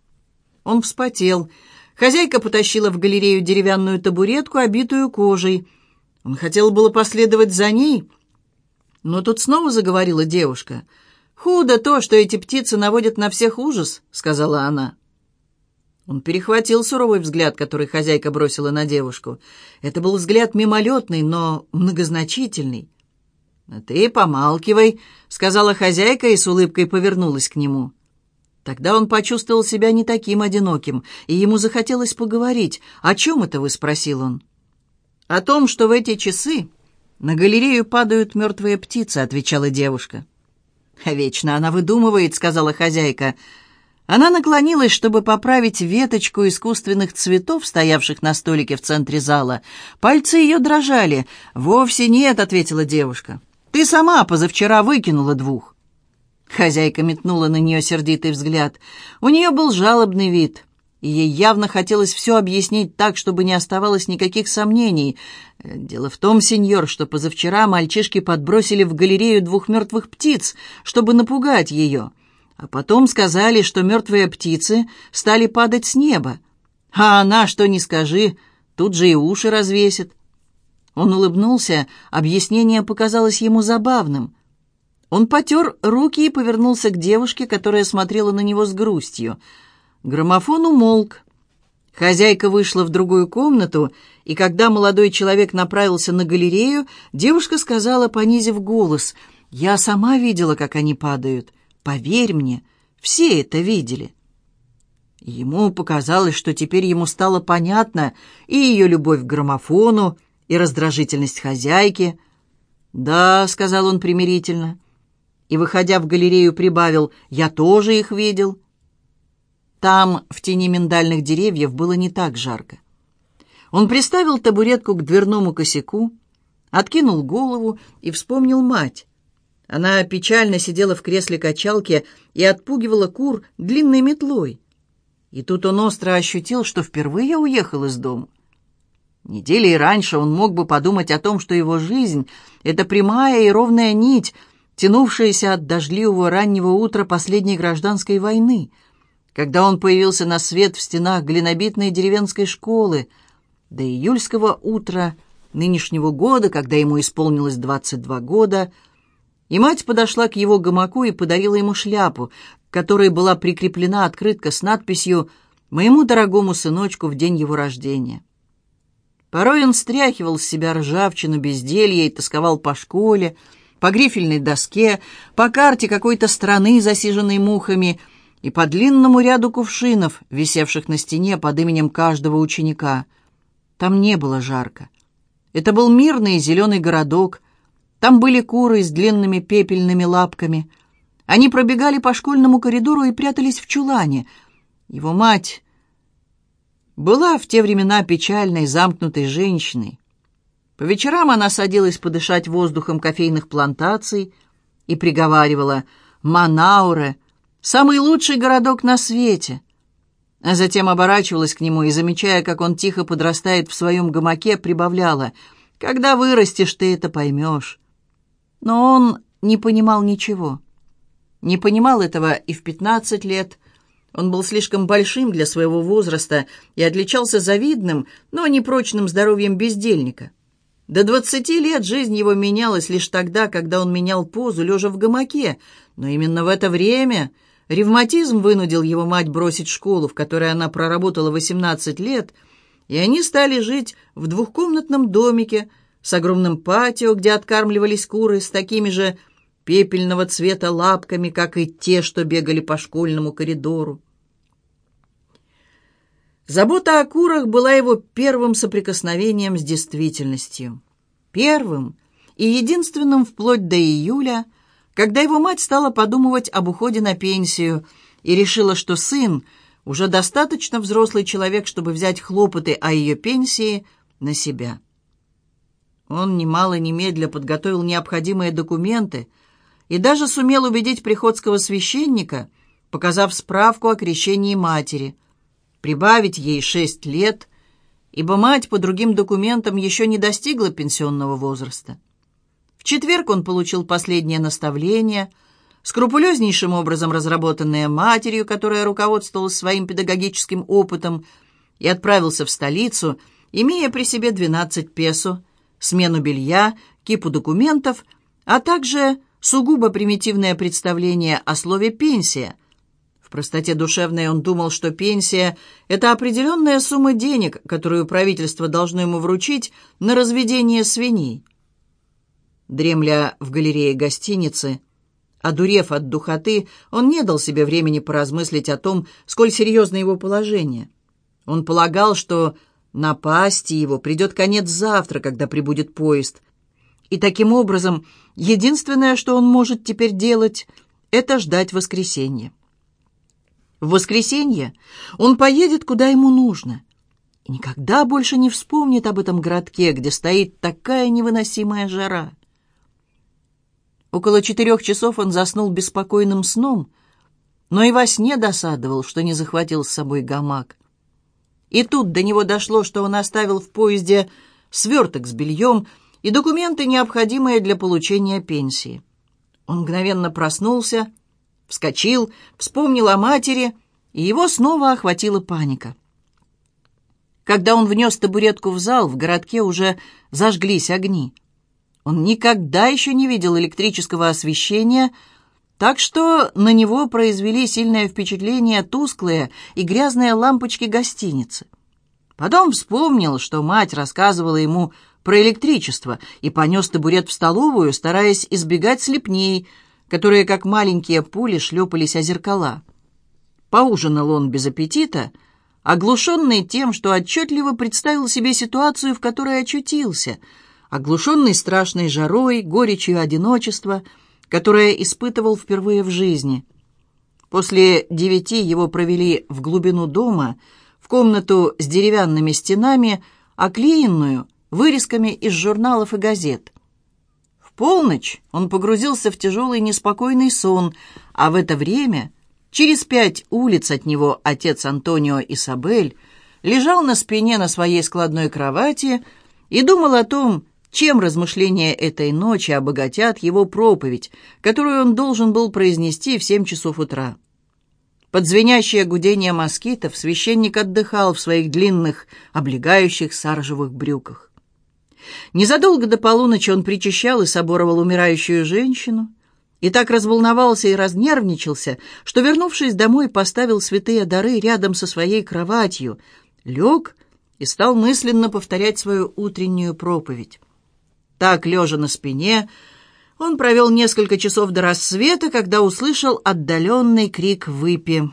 Он вспотел. Хозяйка потащила в галерею деревянную табуретку, обитую кожей. Он хотел было последовать за ней, но тут снова заговорила девушка. «Худо то, что эти птицы наводят на всех ужас», — сказала она. Он перехватил суровый взгляд, который хозяйка бросила на девушку. Это был взгляд мимолетный, но многозначительный. «Ты помалкивай», — сказала хозяйка и с улыбкой повернулась к нему. Тогда он почувствовал себя не таким одиноким, и ему захотелось поговорить. «О чем это вы?» — спросил он. «О том, что в эти часы на галерею падают мертвые птицы», — отвечала девушка. «Вечно она выдумывает», — сказала хозяйка. Она наклонилась, чтобы поправить веточку искусственных цветов, стоявших на столике в центре зала. Пальцы ее дрожали. «Вовсе нет», — ответила девушка. «Ты сама позавчера выкинула двух». Хозяйка метнула на нее сердитый взгляд. У нее был жалобный вид, и ей явно хотелось все объяснить так, чтобы не оставалось никаких сомнений. Дело в том, сеньор, что позавчера мальчишки подбросили в галерею двух мертвых птиц, чтобы напугать ее. А потом сказали, что мертвые птицы стали падать с неба. А она, что ни скажи, тут же и уши развесит. Он улыбнулся, объяснение показалось ему забавным. Он потер руки и повернулся к девушке, которая смотрела на него с грустью. Граммофон умолк. Хозяйка вышла в другую комнату, и когда молодой человек направился на галерею, девушка сказала, понизив голос, «Я сама видела, как они падают. Поверь мне, все это видели. Ему показалось, что теперь ему стало понятно и ее любовь к граммофону, и раздражительность хозяйки. «Да», — сказал он примирительно, и, выходя в галерею, прибавил, «Я тоже их видел». Там, в тени миндальных деревьев, было не так жарко. Он приставил табуретку к дверному косяку, откинул голову и вспомнил мать. Она печально сидела в кресле качалки и отпугивала кур длинной метлой. И тут он остро ощутил, что впервые уехал из дома. Недели раньше он мог бы подумать о том, что его жизнь — это прямая и ровная нить, тянувшаяся от дождливого раннего утра последней гражданской войны, когда он появился на свет в стенах глинобитной деревенской школы, до июльского утра нынешнего года, когда ему исполнилось 22 года — и мать подошла к его гамаку и подарила ему шляпу, к которой была прикреплена открытка с надписью «Моему дорогому сыночку в день его рождения». Порой он стряхивал с себя ржавчину, безделье и тосковал по школе, по грифельной доске, по карте какой-то страны, засиженной мухами, и по длинному ряду кувшинов, висевших на стене под именем каждого ученика. Там не было жарко. Это был мирный зеленый городок, там были куры с длинными пепельными лапками. Они пробегали по школьному коридору и прятались в чулане. Его мать была в те времена печальной, замкнутой женщиной. По вечерам она садилась подышать воздухом кофейных плантаций и приговаривала «Манауре — самый лучший городок на свете!» А затем оборачивалась к нему и, замечая, как он тихо подрастает в своем гамаке, прибавляла «Когда вырастешь, ты это поймешь». Но он не понимал ничего. Не понимал этого и в 15 лет. Он был слишком большим для своего возраста и отличался завидным, но непрочным здоровьем бездельника. До 20 лет жизнь его менялась лишь тогда, когда он менял позу, лежа в гамаке, но именно в это время ревматизм вынудил его мать бросить школу, в которой она проработала 18 лет, и они стали жить в двухкомнатном домике, с огромным патио, где откармливались куры с такими же пепельного цвета лапками, как и те, что бегали по школьному коридору. Забота о курах была его первым соприкосновением с действительностью. Первым и единственным вплоть до июля, когда его мать стала подумывать об уходе на пенсию и решила, что сын уже достаточно взрослый человек, чтобы взять хлопоты о ее пенсии на себя. Он немало немедля подготовил необходимые документы и даже сумел убедить приходского священника, показав справку о крещении матери, прибавить ей шесть лет, ибо мать по другим документам еще не достигла пенсионного возраста. В четверг он получил последнее наставление, скрупулезнейшим образом разработанное матерью, которая руководствовалась своим педагогическим опытом, и отправился в столицу, имея при себе 12 песо, смену белья, кипу документов, а также сугубо примитивное представление о слове «пенсия». В простоте душевной он думал, что пенсия – это определенная сумма денег, которую правительство должно ему вручить на разведение свиней. Дремля в галерее гостиницы, одурев от духоты, он не дал себе времени поразмыслить о том, сколь серьезно его положение. Он полагал, что напасти его придет конец завтра, когда прибудет поезд. И таким образом, единственное, что он может теперь делать, это ждать воскресенья. В воскресенье он поедет, куда ему нужно, и никогда больше не вспомнит об этом городке, где стоит такая невыносимая жара. Около четырех часов он заснул беспокойным сном, но и во сне досадовал, что не захватил с собой гамак. И тут до него дошло, что он оставил в поезде сверток с бельем и документы, необходимые для получения пенсии. Он мгновенно проснулся, вскочил, вспомнил о матери, и его снова охватила паника. Когда он внес табуретку в зал, в городке уже зажглись огни. Он никогда еще не видел электрического освещения, так что на него произвели сильное впечатление тусклые и грязные лампочки гостиницы. Потом вспомнил, что мать рассказывала ему про электричество и понес табурет в столовую, стараясь избегать слепней, которые, как маленькие пули, шлепались о зеркала. Поужинал он без аппетита, оглушенный тем, что отчетливо представил себе ситуацию, в которой очутился, оглушенный страшной жарой, горечью одиночества — которое испытывал впервые в жизни. После девяти его провели в глубину дома, в комнату с деревянными стенами, оклеенную вырезками из журналов и газет. В полночь он погрузился в тяжелый неспокойный сон, а в это время, через пять улиц от него отец Антонио Исабель лежал на спине на своей складной кровати и думал о том, чем размышления этой ночи обогатят его проповедь, которую он должен был произнести в семь часов утра? Под звенящее гудение москитов священник отдыхал в своих длинных, облегающих саржевых брюках. Незадолго до полуночи он причащал и соборовал умирающую женщину, и так разволновался и разнервничался, что, вернувшись домой, поставил святые дары рядом со своей кроватью, лег и стал мысленно повторять свою утреннюю проповедь. Так, лежа на спине, он провел несколько часов до рассвета, когда услышал отдаленный крик «Выпи!».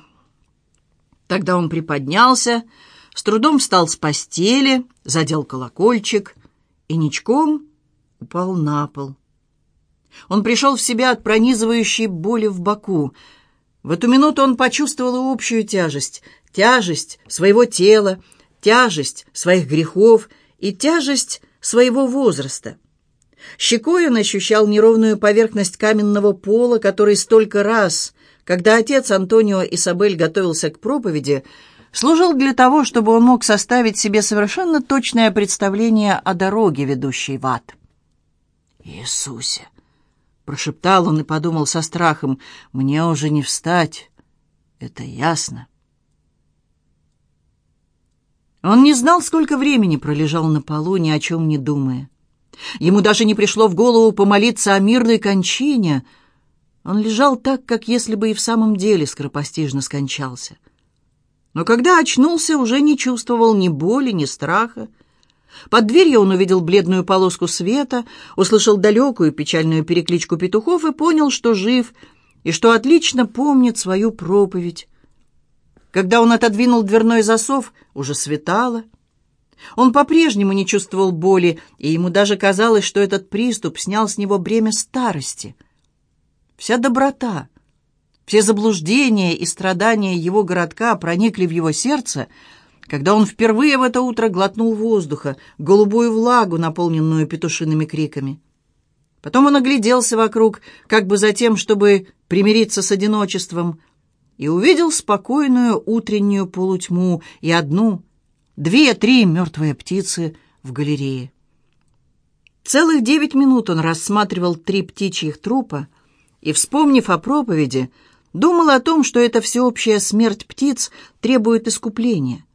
Тогда он приподнялся, с трудом встал с постели, задел колокольчик и ничком упал на пол. Он пришел в себя от пронизывающей боли в боку. В эту минуту он почувствовал общую тяжесть, тяжесть своего тела, тяжесть своих грехов и тяжесть своего возраста. Щекой он ощущал неровную поверхность каменного пола, который столько раз, когда отец Антонио Исабель готовился к проповеди, служил для того, чтобы он мог составить себе совершенно точное представление о дороге, ведущей в ад. «Иисусе!» — прошептал он и подумал со страхом, «мне уже не встать, это ясно». Он не знал, сколько времени пролежал на полу, ни о чем не думая. Ему даже не пришло в голову помолиться о мирной кончине. Он лежал так, как если бы и в самом деле скоропостижно скончался. Но когда очнулся, уже не чувствовал ни боли, ни страха. Под дверью он увидел бледную полоску света, услышал далекую печальную перекличку петухов и понял, что жив и что отлично помнит свою проповедь. Когда он отодвинул дверной засов, уже светало — он по-прежнему не чувствовал боли, и ему даже казалось, что этот приступ снял с него бремя старости. Вся доброта, все заблуждения и страдания его городка проникли в его сердце, когда он впервые в это утро глотнул воздуха, голубую влагу, наполненную петушиными криками. Потом он огляделся вокруг, как бы за тем, чтобы примириться с одиночеством, и увидел спокойную утреннюю полутьму и одну — Две-три мертвые птицы в галерее. Целых девять минут он рассматривал три птичьих трупа и, вспомнив о проповеди, думал о том, что эта всеобщая смерть птиц требует искупления.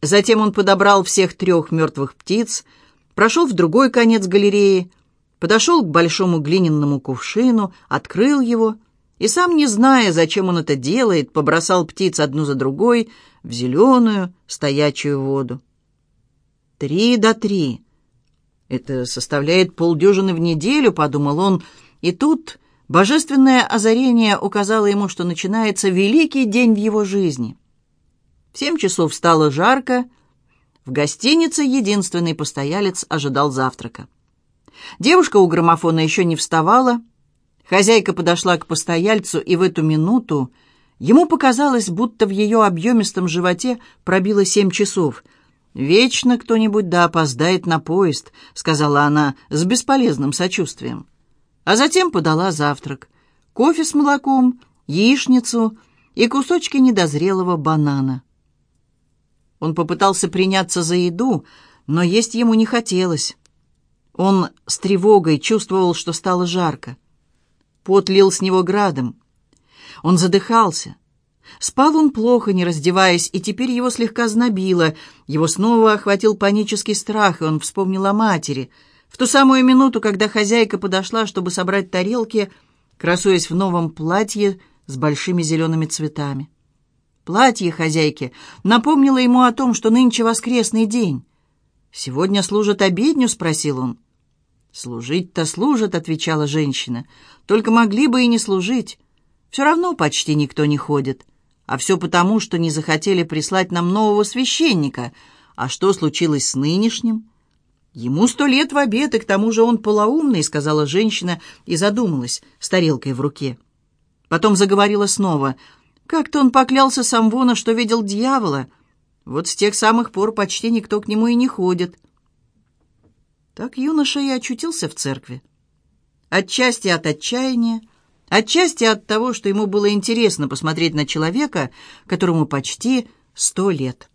Затем он подобрал всех трех мертвых птиц, прошел в другой конец галереи, подошел к большому глиняному кувшину, открыл его и, сам не зная, зачем он это делает, побросал птиц одну за другой в зеленую стоячую воду. Три до три. Это составляет полдюжины в неделю, подумал он, и тут божественное озарение указало ему, что начинается великий день в его жизни. В семь часов стало жарко. В гостинице единственный постоялец ожидал завтрака. Девушка у граммофона еще не вставала. Хозяйка подошла к постояльцу, и в эту минуту ему показалось, будто в ее объемистом животе пробило семь часов. «Вечно кто-нибудь да опоздает на поезд», — сказала она с бесполезным сочувствием. А затем подала завтрак. Кофе с молоком, яичницу и кусочки недозрелого банана. Он попытался приняться за еду, но есть ему не хотелось. Он с тревогой чувствовал, что стало жарко. Пот лил с него градом. Он задыхался. Спал он плохо, не раздеваясь, и теперь его слегка знобило. Его снова охватил панический страх, и он вспомнил о матери. В ту самую минуту, когда хозяйка подошла, чтобы собрать тарелки, красуясь в новом платье с большими зелеными цветами. Платье хозяйки напомнило ему о том, что нынче воскресный день. «Сегодня служат обедню?» — спросил он. «Служить-то служат», — отвечала женщина. «Только могли бы и не служить. Все равно почти никто не ходит. А все потому, что не захотели прислать нам нового священника. А что случилось с нынешним?» «Ему сто лет в обед, и к тому же он полоумный», — сказала женщина и задумалась с тарелкой в руке. Потом заговорила снова — как-то он поклялся Самвона, что видел дьявола. Вот с тех самых пор почти никто к нему и не ходит. Так юноша и очутился в церкви. Отчасти от отчаяния, отчасти от того, что ему было интересно посмотреть на человека, которому почти сто лет.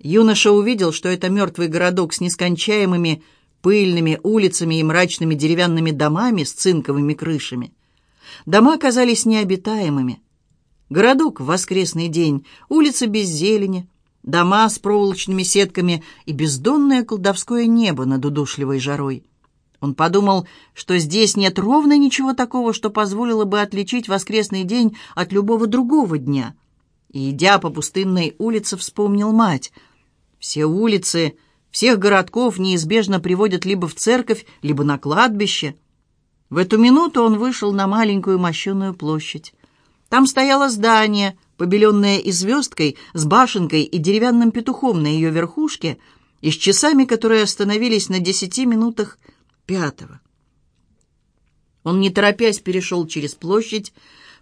Юноша увидел, что это мертвый городок с нескончаемыми пыльными улицами и мрачными деревянными домами с цинковыми крышами. Дома казались необитаемыми. Городок в воскресный день, улицы без зелени, дома с проволочными сетками и бездонное колдовское небо над удушливой жарой. Он подумал, что здесь нет ровно ничего такого, что позволило бы отличить воскресный день от любого другого дня. И, идя по пустынной улице, вспомнил мать. Все улицы всех городков неизбежно приводят либо в церковь, либо на кладбище. В эту минуту он вышел на маленькую мощеную площадь. Там стояло здание, побеленное и звездкой, с башенкой и деревянным петухом на ее верхушке, и с часами, которые остановились на десяти минутах пятого. Он, не торопясь, перешел через площадь,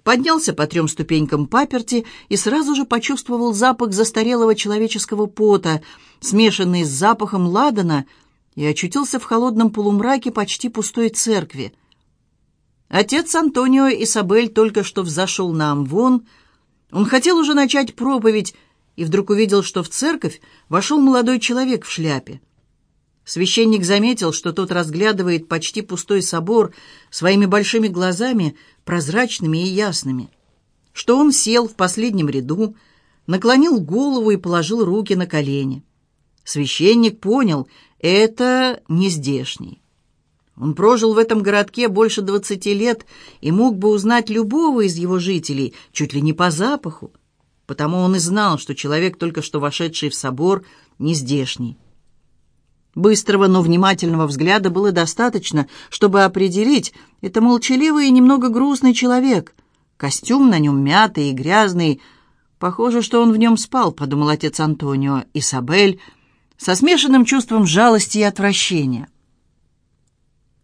поднялся по трем ступенькам паперти и сразу же почувствовал запах застарелого человеческого пота, смешанный с запахом ладана, и очутился в холодном полумраке почти пустой церкви — Отец Антонио Исабель только что взошел на Амвон. Он хотел уже начать проповедь, и вдруг увидел, что в церковь вошел молодой человек в шляпе. Священник заметил, что тот разглядывает почти пустой собор своими большими глазами, прозрачными и ясными, что он сел в последнем ряду, наклонил голову и положил руки на колени. Священник понял, это не здешний. Он прожил в этом городке больше двадцати лет и мог бы узнать любого из его жителей, чуть ли не по запаху. Потому он и знал, что человек, только что вошедший в собор, не здешний. Быстрого, но внимательного взгляда было достаточно, чтобы определить, это молчаливый и немного грустный человек. Костюм на нем мятый и грязный. Похоже, что он в нем спал, подумал отец Антонио, Исабель, со смешанным чувством жалости и отвращения.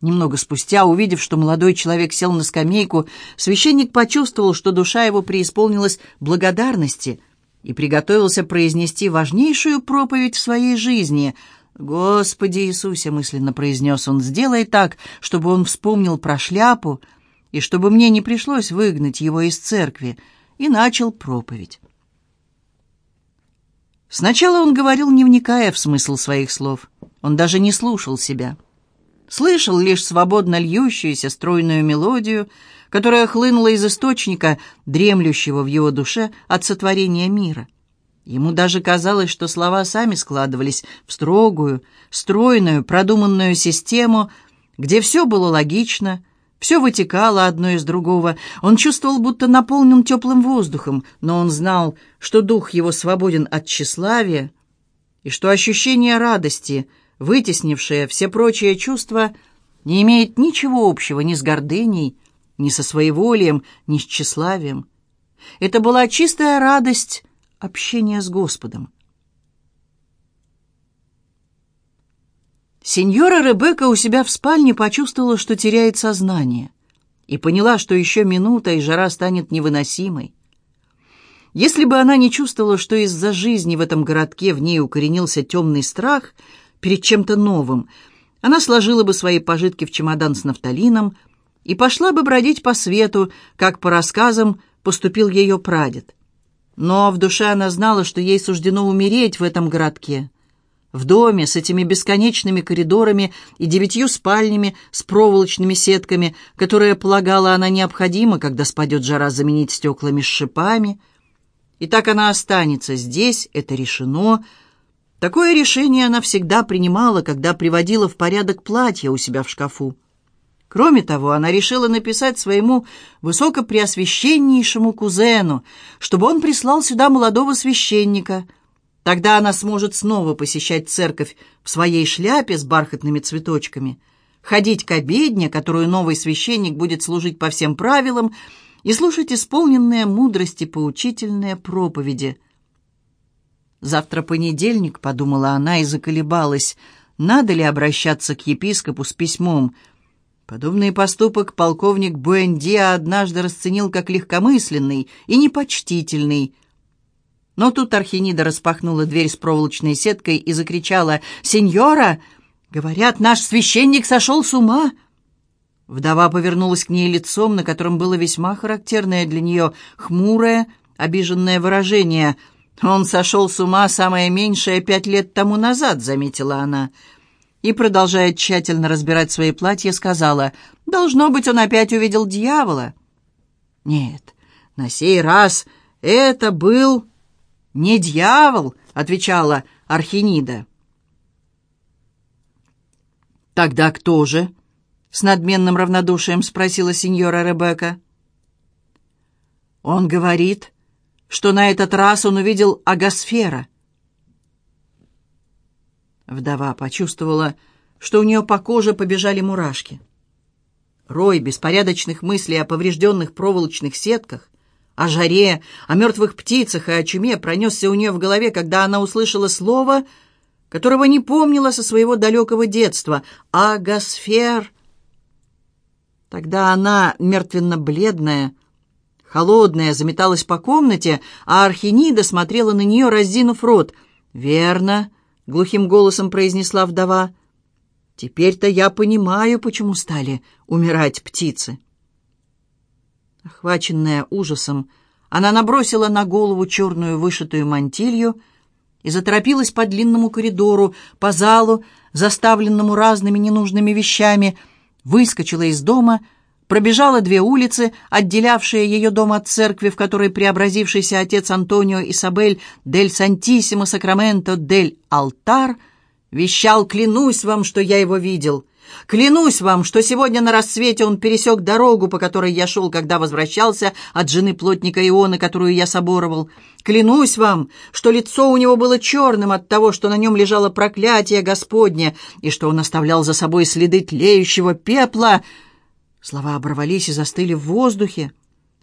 Немного спустя, увидев, что молодой человек сел на скамейку, священник почувствовал, что душа его преисполнилась благодарности и приготовился произнести важнейшую проповедь в своей жизни. «Господи Иисусе!» — мысленно произнес он. «Сделай так, чтобы он вспомнил про шляпу и чтобы мне не пришлось выгнать его из церкви». И начал проповедь. Сначала он говорил, не вникая в смысл своих слов. Он даже не слушал себя слышал лишь свободно льющуюся стройную мелодию, которая хлынула из источника, дремлющего в его душе от сотворения мира. Ему даже казалось, что слова сами складывались в строгую, стройную, продуманную систему, где все было логично, все вытекало одно из другого. Он чувствовал, будто наполнен теплым воздухом, но он знал, что дух его свободен от тщеславия, и что ощущение радости, вытеснившее все прочие чувства, не имеет ничего общего ни с гордыней, ни со своеволием, ни с тщеславием. Это была чистая радость общения с Господом. Сеньора Ребекка у себя в спальне почувствовала, что теряет сознание, и поняла, что еще минута, и жара станет невыносимой. Если бы она не чувствовала, что из-за жизни в этом городке в ней укоренился темный страх перед чем-то новым, она сложила бы свои пожитки в чемодан с нафталином и пошла бы бродить по свету, как по рассказам поступил ее прадед. Но в душе она знала, что ей суждено умереть в этом городке, в доме с этими бесконечными коридорами и девятью спальнями с проволочными сетками, которые, полагала она, необходимо, когда спадет жара, заменить стеклами с шипами. И так она останется здесь, это решено. Такое решение она всегда принимала, когда приводила в порядок платье у себя в шкафу. Кроме того, она решила написать своему высокопреосвященнейшему кузену, чтобы он прислал сюда молодого священника — Тогда она сможет снова посещать церковь в своей шляпе с бархатными цветочками, ходить к обедне, которую новый священник будет служить по всем правилам, и слушать исполненные мудрости поучительные проповеди. «Завтра понедельник», — подумала она и заколебалась, надо ли обращаться к епископу с письмом. Подобный поступок полковник Буэндиа однажды расценил как легкомысленный и непочтительный — но тут Архинида распахнула дверь с проволочной сеткой и закричала «Сеньора! Говорят, наш священник сошел с ума!» Вдова повернулась к ней лицом, на котором было весьма характерное для нее хмурое, обиженное выражение. «Он сошел с ума самое меньшее пять лет тому назад», — заметила она. И, продолжая тщательно разбирать свои платья, сказала, «Должно быть, он опять увидел дьявола». «Нет, на сей раз это был «Не дьявол», — отвечала Архинида. «Тогда кто же?» — с надменным равнодушием спросила сеньора Ребекка. «Он говорит, что на этот раз он увидел Агасфера». Вдова почувствовала, что у нее по коже побежали мурашки. Рой беспорядочных мыслей о поврежденных проволочных сетках, о жаре, о мертвых птицах и о чуме пронесся у нее в голове, когда она услышала слово, которого не помнила со своего далекого детства — «агосфер». Тогда она, мертвенно-бледная, холодная, заметалась по комнате, а Архинида смотрела на нее, раздинув рот. «Верно», — глухим голосом произнесла вдова. «Теперь-то я понимаю, почему стали умирать птицы». Охваченная ужасом, она набросила на голову черную вышитую мантилью и заторопилась по длинному коридору, по залу, заставленному разными ненужными вещами, выскочила из дома, пробежала две улицы, отделявшие ее дом от церкви, в которой преобразившийся отец Антонио Исабель дель Сантиссимо Сакраменто дель Алтар вещал «Клянусь вам, что я его видел». Клянусь вам, что сегодня на рассвете он пересек дорогу, по которой я шел, когда возвращался от жены плотника Ионы, которую я соборовал. Клянусь вам, что лицо у него было черным от того, что на нем лежало проклятие Господне, и что он оставлял за собой следы тлеющего пепла. Слова оборвались и застыли в воздухе.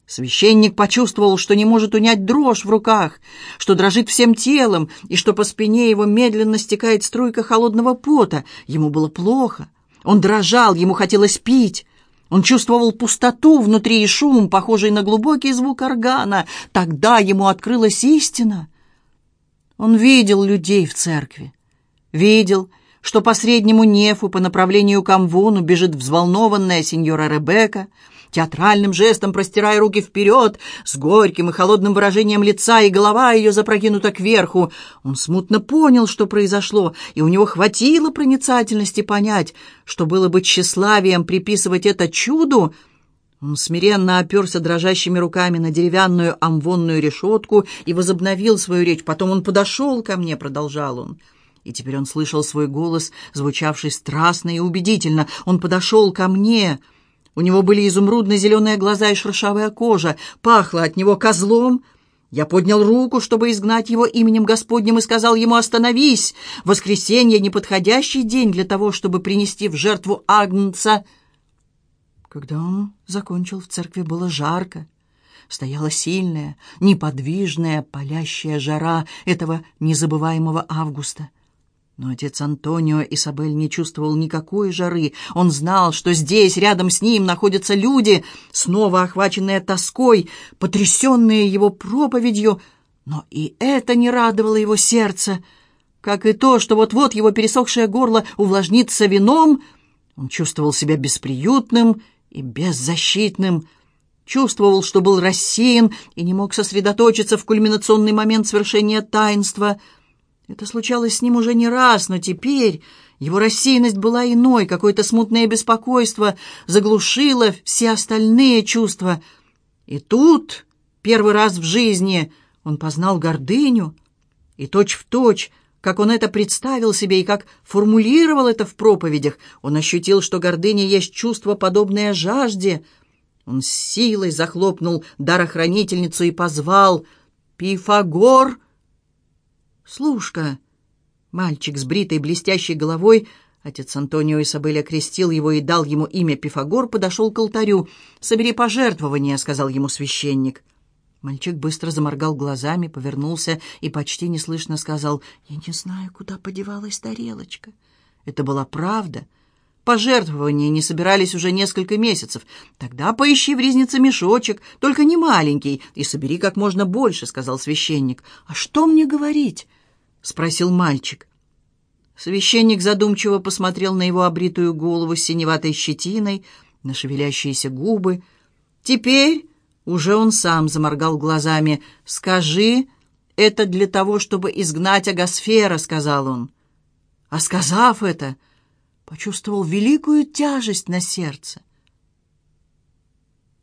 Священник почувствовал, что не может унять дрожь в руках, что дрожит всем телом, и что по спине его медленно стекает струйка холодного пота. Ему было плохо. Он дрожал, ему хотелось пить. Он чувствовал пустоту внутри и шум, похожий на глубокий звук органа. Тогда ему открылась истина. Он видел людей в церкви. Видел, что по среднему нефу по направлению к Амвону бежит взволнованная сеньора Ребекка, театральным жестом простирая руки вперед, с горьким и холодным выражением лица, и голова ее запрокинута кверху. Он смутно понял, что произошло, и у него хватило проницательности понять, что было бы тщеславием приписывать это чуду Он смиренно оперся дрожащими руками на деревянную амвонную решетку и возобновил свою речь. Потом он подошел ко мне, продолжал он. И теперь он слышал свой голос, звучавший страстно и убедительно. Он подошел ко мне. У него были изумрудно-зеленые глаза и шершавая кожа. Пахло от него козлом. Я поднял руку, чтобы изгнать его именем Господним, и сказал ему «Остановись! Воскресенье — неподходящий день для того, чтобы принести в жертву Агнца». Когда он закончил, в церкви было жарко. Стояла сильная, неподвижная, палящая жара этого незабываемого августа. Но отец Антонио Исабель не чувствовал никакой жары. Он знал, что здесь, рядом с ним, находятся люди, снова охваченные тоской, потрясенные его проповедью. Но и это не радовало его сердце, как и то, что вот-вот его пересохшее горло увлажнится вином. Он чувствовал себя бесприютным и беззащитным, чувствовал, что был рассеян и не мог сосредоточиться в кульминационный момент свершения таинства. Это случалось с ним уже не раз, но теперь его рассеянность была иной, какое-то смутное беспокойство заглушило все остальные чувства. И тут, первый раз в жизни, он познал гордыню, и точь-в-точь, точь, как он это представил себе и как формулировал это в проповедях, он ощутил, что гордыня есть чувство, подобное жажде. Он силой захлопнул дарохранительницу и позвал «Пифагор!» «Слушка!» Мальчик с бритой блестящей головой, отец Антонио Исабель окрестил его и дал ему имя Пифагор, подошел к алтарю. «Собери пожертвования», — сказал ему священник. Мальчик быстро заморгал глазами, повернулся и почти неслышно сказал, «Я не знаю, куда подевалась тарелочка». Это была правда. Пожертвования не собирались уже несколько месяцев. Тогда поищи в ризнице мешочек, только не маленький, и собери как можно больше, — сказал священник. «А что мне говорить?» — спросил мальчик. Священник задумчиво посмотрел на его обритую голову с синеватой щетиной, на шевелящиеся губы. «Теперь уже он сам заморгал глазами. «Скажи, это для того, чтобы изгнать Агасфера», — сказал он. А сказав это, почувствовал великую тяжесть на сердце.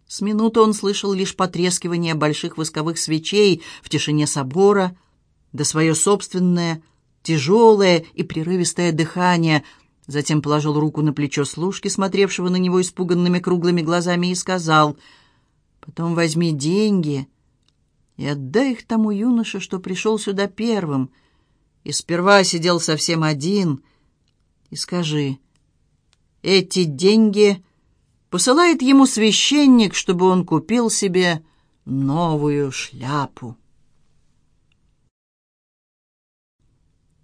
С минуты он слышал лишь потрескивание больших восковых свечей в тишине собора, да свое собственное, тяжелое и прерывистое дыхание. Затем положил руку на плечо служки, смотревшего на него испуганными круглыми глазами, и сказал — Потом возьми деньги и отдай их тому юноше, что пришел сюда первым, и сперва сидел совсем один, и скажи, эти деньги посылает ему священник, чтобы он купил себе новую шляпу.